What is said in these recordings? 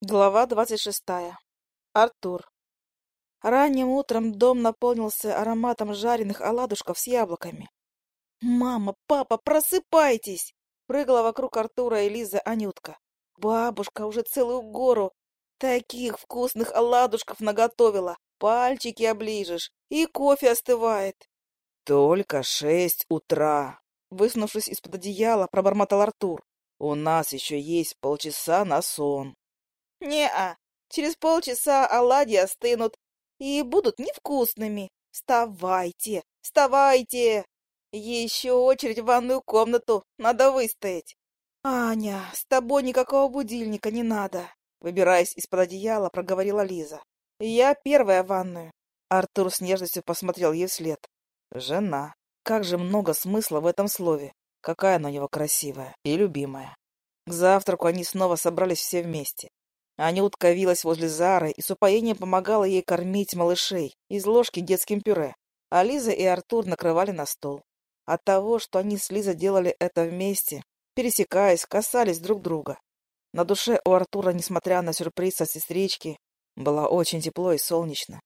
Глава двадцать шестая. Артур. Ранним утром дом наполнился ароматом жареных оладушков с яблоками. «Мама, папа, просыпайтесь!» Прыгала вокруг Артура и Лиза Анютка. «Бабушка уже целую гору таких вкусных оладушков наготовила. Пальчики оближешь, и кофе остывает». «Только шесть утра!» Высунувшись из-под одеяла, пробормотал Артур. «У нас еще есть полчаса на сон». «Не-а, через полчаса оладьи остынут и будут невкусными. Вставайте, вставайте! Еще очередь в ванную комнату надо выстоять. Аня, с тобой никакого будильника не надо!» Выбираясь из-под одеяла, проговорила Лиза. «Я первая в ванную». Артур с нежностью посмотрел ей вслед. «Жена. Как же много смысла в этом слове. Какая она у него красивая и любимая». К завтраку они снова собрались все вместе. Анютка вилась возле Зары и с упоением помогала ей кормить малышей из ложки детским пюре, а Лиза и Артур накрывали на стол. От того, что они с Лизой делали это вместе, пересекаясь, касались друг друга. На душе у Артура, несмотря на сюрприз от сестрички, было очень тепло и солнечно.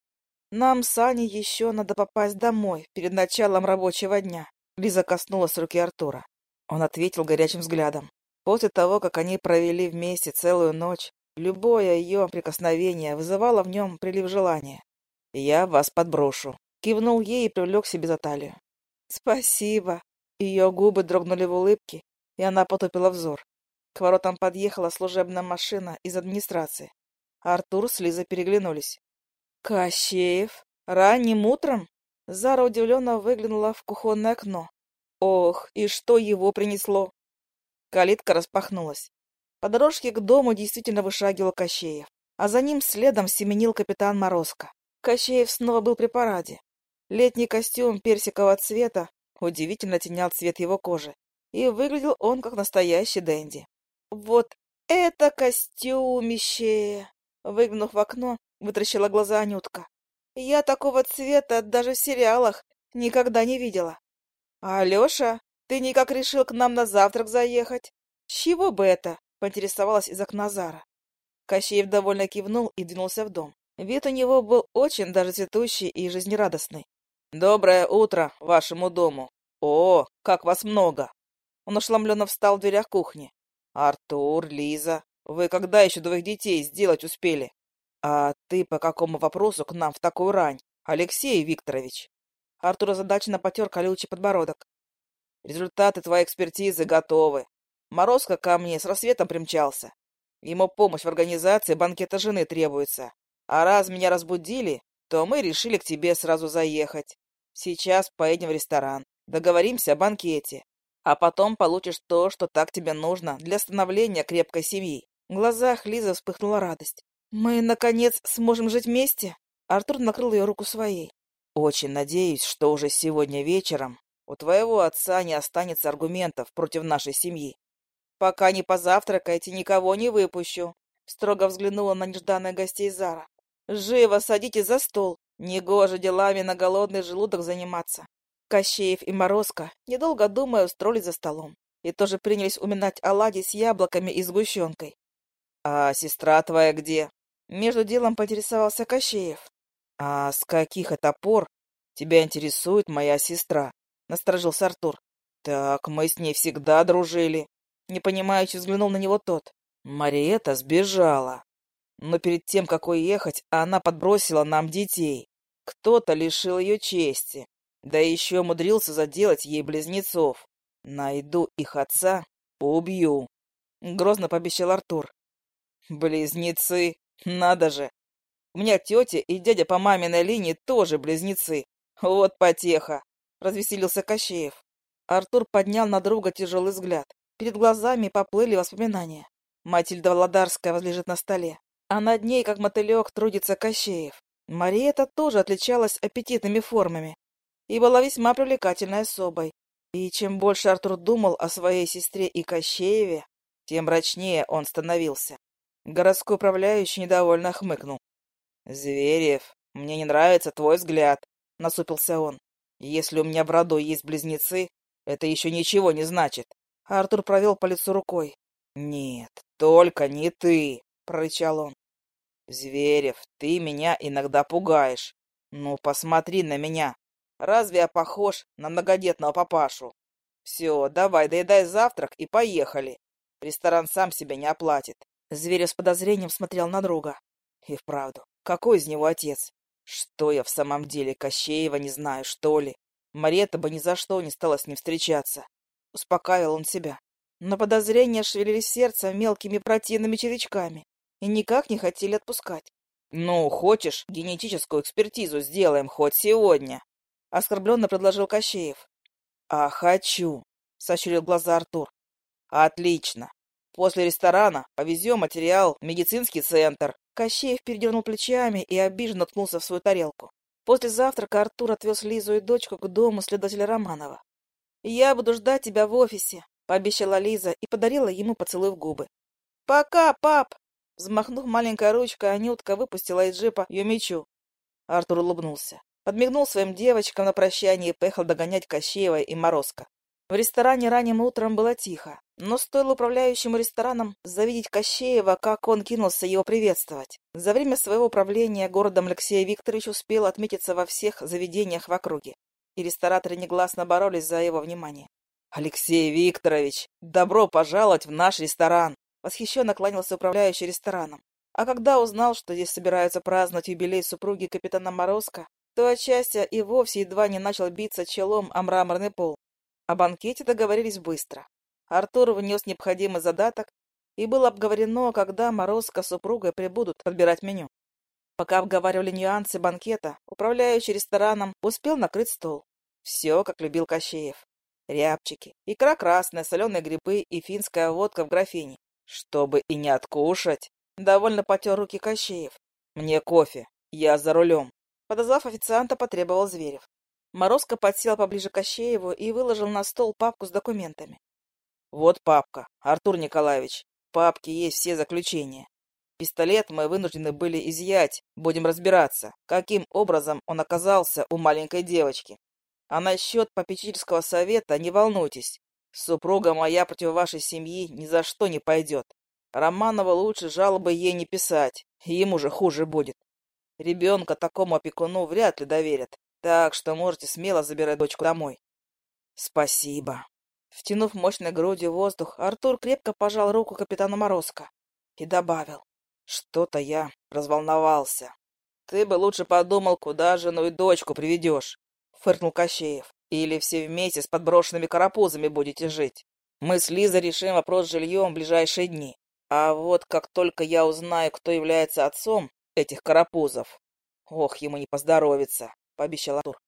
«Нам с Аней еще надо попасть домой перед началом рабочего дня», Лиза коснулась руки Артура. Он ответил горячим взглядом. После того, как они провели вместе целую ночь, Любое ее прикосновение вызывало в нем прилив желания. «Я вас подброшу», — кивнул ей и привлек себе за талию. «Спасибо». Ее губы дрогнули в улыбке, и она потупила взор. К воротам подъехала служебная машина из администрации. Артур с Лизой переглянулись. «Кощеев? Ранним утром?» Зара удивленно выглянула в кухонное окно. «Ох, и что его принесло?» Калитка распахнулась. По дорожке к дому действительно вышагивал Кощеев, а за ним следом семенил капитан Морозко. Кощеев снова был при параде. Летний костюм персикового цвета удивительно тенял цвет его кожи, и выглядел он как настоящий денди. «Вот это костюмище!» Выглянув в окно, вытращила глаза Анютка. «Я такого цвета даже в сериалах никогда не видела». «Алеша, ты никак решил к нам на завтрак заехать? С чего бы это?» Поинтересовалась из окна Зара. Кощеев довольно кивнул и двинулся в дом. Вид у него был очень даже цветущий и жизнерадостный. «Доброе утро вашему дому! О, как вас много!» Он ошеломленно встал в дверях кухни. «Артур, Лиза, вы когда еще двоих детей сделать успели? А ты по какому вопросу к нам в такую рань, Алексей Викторович?» Артур озадаченно потер колючий подбородок. «Результаты твоей экспертизы готовы. Морозко ко мне с рассветом примчался. Ему помощь в организации банкета жены требуется. А раз меня разбудили, то мы решили к тебе сразу заехать. Сейчас поедем в ресторан, договоримся о банкете. А потом получишь то, что так тебе нужно для становления крепкой семьи. В глазах Лизы вспыхнула радость. «Мы, наконец, сможем жить вместе?» Артур накрыл ее руку своей. «Очень надеюсь, что уже сегодня вечером у твоего отца не останется аргументов против нашей семьи. «Пока не позавтракаете, никого не выпущу», — строго взглянула на нежданных гостей Зара. «Живо садитесь за стол. Негоже делами на голодный желудок заниматься». Кощеев и Морозко, недолго думая, устроились за столом и тоже принялись уминать оладьи с яблоками и сгущенкой. «А сестра твоя где?» Между делом поинтересовался Кощеев. «А с каких это пор тебя интересует моя сестра?» — насторожился Артур. «Так мы с ней всегда дружили. Непонимающе взглянул на него тот. Мариэта сбежала. Но перед тем, как уехать, она подбросила нам детей. Кто-то лишил ее чести. Да еще умудрился заделать ей близнецов. Найду их отца, убью. Грозно пообещал Артур. Близнецы, надо же. У меня тетя и дядя по маминой линии тоже близнецы. Вот потеха. Развеселился Кощеев. Артур поднял на друга тяжелый взгляд. Перед глазами поплыли воспоминания. Матильда Владарская возлежит на столе, а над ней, как мотылек, трудится Кощеев. Мариэта тоже отличалась аппетитными формами и была весьма привлекательной особой. И чем больше Артур думал о своей сестре и Кощееве, тем мрачнее он становился. Городской управляющий недовольно хмыкнул. «Зверев, мне не нравится твой взгляд», — насупился он. «Если у меня в роду есть близнецы, это еще ничего не значит. Артур провел по лицу рукой. «Нет, только не ты. — прорычал он. «Зверев, ты меня иногда пугаешь. Ну, посмотри на меня. Разве я похож на многодетного папашу? Все, давай, доедай завтрак и поехали. Ресторан сам себя не оплатит». Зверев с подозрением смотрел на друга. И вправду, какой из него отец? Что я в самом деле, Кощеева не знаю, что ли? Марета бы ни за что не стала с ним встречаться. Успокаивал он себя. Но подозрения шевелились сердце мелкими противными червячками и никак не хотели отпускать. «Ну, хочешь, генетическую экспертизу сделаем хоть сегодня?» — оскорбленно предложил Кощеев. «А хочу», — сощурил глаза Артур. «Отлично. После ресторана повезем материал в медицинский центр». Кощеев передернул плечами и обиженно ткнулся в свою тарелку. После завтрака Артур отвез Лизу и дочку к дому следователя Романова. «Я буду ждать тебя в офисе», — пообещала Лиза и подарила ему поцелуй в губы. «Пока, пап!» Взмахнув маленькой ручкой, Анютка выпустила из джипа ее мечу. Артур улыбнулся. Подмигнул своим девочкам на прощание и поехал догонять Кощеева и Морозко. В ресторане ранним утром было тихо, но стоило управляющему рестораном завидеть Кощеева, как он кинулся его приветствовать. За время своего управления городом Алексей Викторович успел отметиться во всех заведениях в округе, и рестораторы негласно боролись за его внимание. «Алексей Викторович, добро пожаловать в наш ресторан!» Восхищенно кланялся управляющий рестораном. А когда узнал, что здесь собираются праздновать юбилей супруги капитана Морозко, то отчасти и вовсе едва не начал биться челом о мраморный пол. О банкете договорились быстро. Артур внес необходимый задаток, и было обговорено, когда Морозко с супругой прибудут подбирать меню. Пока обговаривали нюансы банкета, управляющий рестораном успел накрыть стол. Все, как любил Кощеев. Рябчики, икра красная, соленые грибы и финская водка в графине. Чтобы и не откушать. Довольно потер руки Кощеев. Мне кофе. Я за рулем. Подозвав официанта, потребовал Зверев. Морозко подсел поближе к Кощееву и выложил на стол папку с документами. Вот папка, Артур Николаевич. В папке есть все заключения. Пистолет мы вынуждены были изъять. Будем разбираться, каким образом он оказался у маленькой девочки. А насчет попечительского совета не волнуйтесь. Супруга моя против вашей семьи ни за что не пойдет. Романова лучше жалобы ей не писать, ему же хуже будет. Ребенка такому опекуну вряд ли доверят, так что можете смело забирать дочку домой. Спасибо. Втянув мощной грудью воздух, Артур крепко пожал руку капитана Морозко и добавил. Что-то я разволновался. Ты бы лучше подумал, куда жену и дочку приведешь, фыркнул Кощеев. Или все вместе с подброшенными карапузами будете жить. Мы с Лизой решим вопрос с жильем в ближайшие дни. А вот как только я узнаю, кто является отцом этих карапузов... Ох, ему не поздоровится, — пообещал Артур.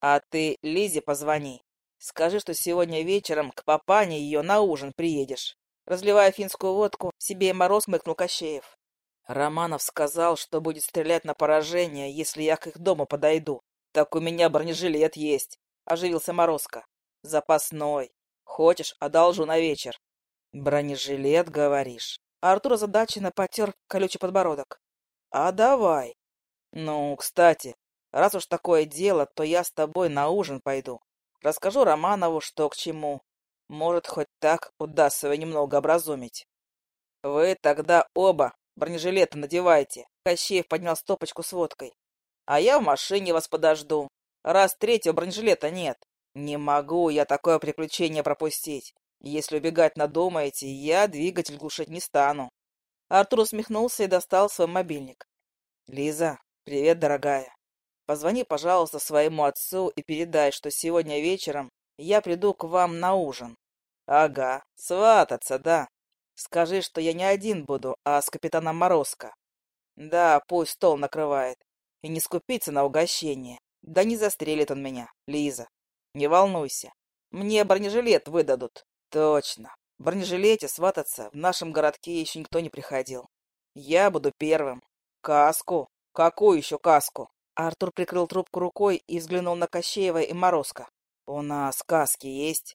А ты Лизе позвони. Скажи, что сегодня вечером к папане ее на ужин приедешь. Разливая финскую водку, себе мороз мыкнул Кощеев. Романов сказал, что будет стрелять на поражение, если я к их дому подойду. Так у меня бронежилет есть. — оживился Морозко. «Запасной. Хочешь, одолжу на вечер». «Бронежилет, говоришь?» Артур озадаченно потер колючий подбородок. «А давай. Ну, кстати, раз уж такое дело, то я с тобой на ужин пойду. Расскажу Романову, что к чему. Может, хоть так удастся его немного образумить. Вы тогда оба бронежилеты надевайте. Кощеев поднял стопочку с водкой. А я в машине вас подожду раз третьего бронежилета нет. Не могу я такое приключение пропустить. Если убегать надумаете, я двигатель глушить не стану. Артур усмехнулся и достал свой мобильник. Лиза, привет, дорогая. Позвони, пожалуйста, своему отцу и передай, что сегодня вечером я приду к вам на ужин. Ага, свататься, да. Скажи, что я не один буду, а с капитаном Морозко. Да, пусть стол накрывает. И не скупиться на угощение. Да не застрелит он меня, Лиза. Не волнуйся. Мне бронежилет выдадут. Точно. В бронежилете свататься в нашем городке еще никто не приходил. Я буду первым. Каску? Какую еще каску? Артур прикрыл трубку рукой и взглянул на Кощеева и Морозко. У нас каски есть?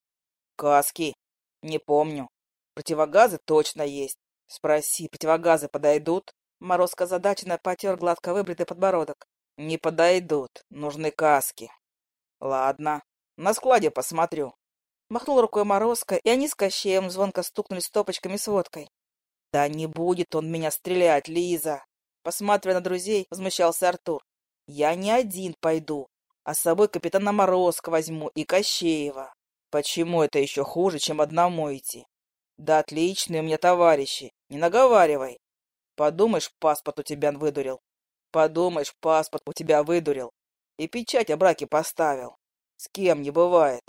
Каски? Не помню. Противогазы точно есть. Спроси, противогазы подойдут? Морозко задаченно потер гладко выбритый подбородок. Не подойдут, нужны каски. Ладно, на складе посмотрю. Махнул рукой Морозко, и они с Кощеем звонко стукнули стопочками с водкой. Да не будет он меня стрелять, Лиза. Посматривая на друзей, возмущался Артур. Я не один пойду, а с собой капитана Морозко возьму и Кощеева. Почему это еще хуже, чем одному идти? Да отличные у меня товарищи, не наговаривай. Подумаешь, паспорт у тебя выдурил. Подумаешь, паспорт у тебя выдурил. И печать о браке поставил. С кем не бывает.